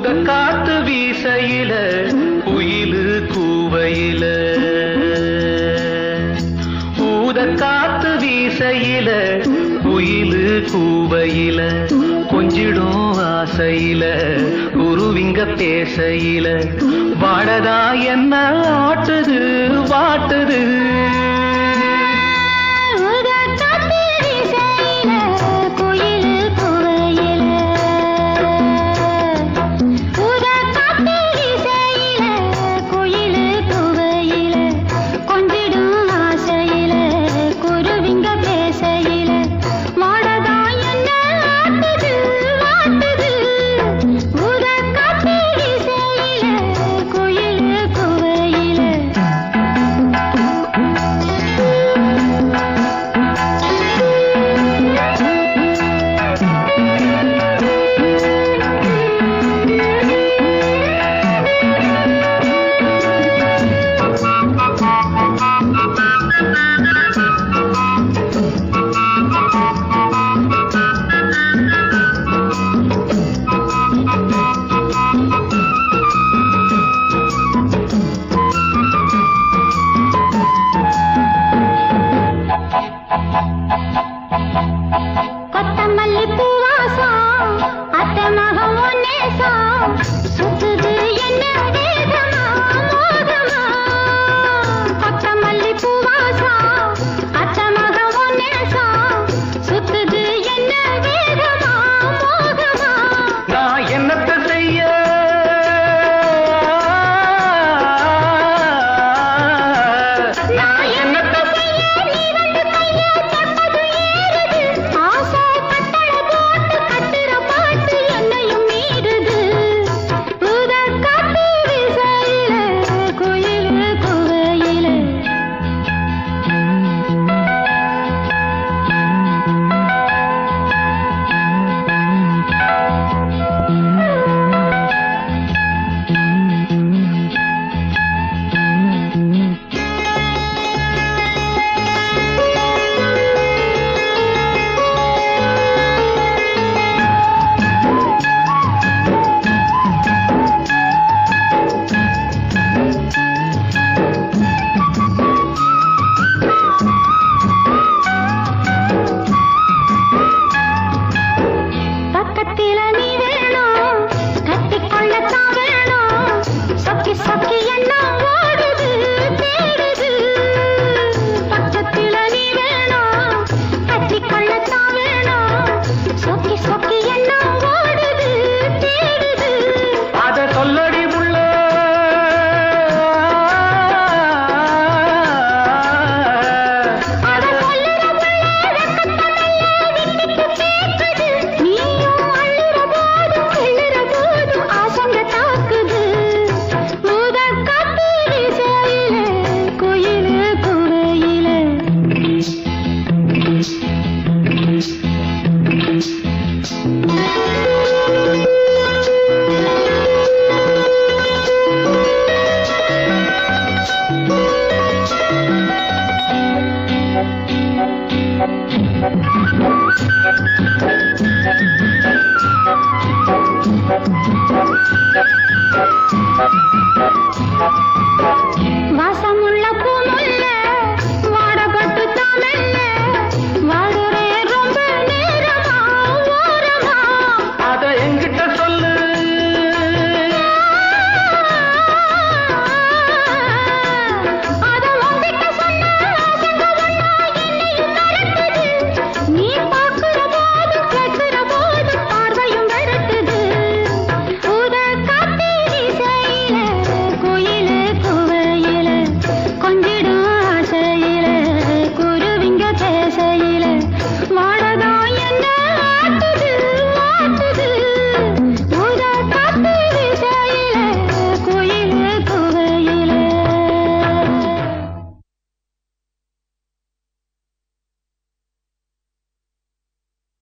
ஊத காத்து வீசையில குயிலு கூவையில. ஊத காத்து வீசையில குயிலு கூவையில. கொஞ்சிடும் ஆசையில உருவிங்க பேசையில. வாடதா என்ன ஆட்டுது வாட்டுது. Thank you.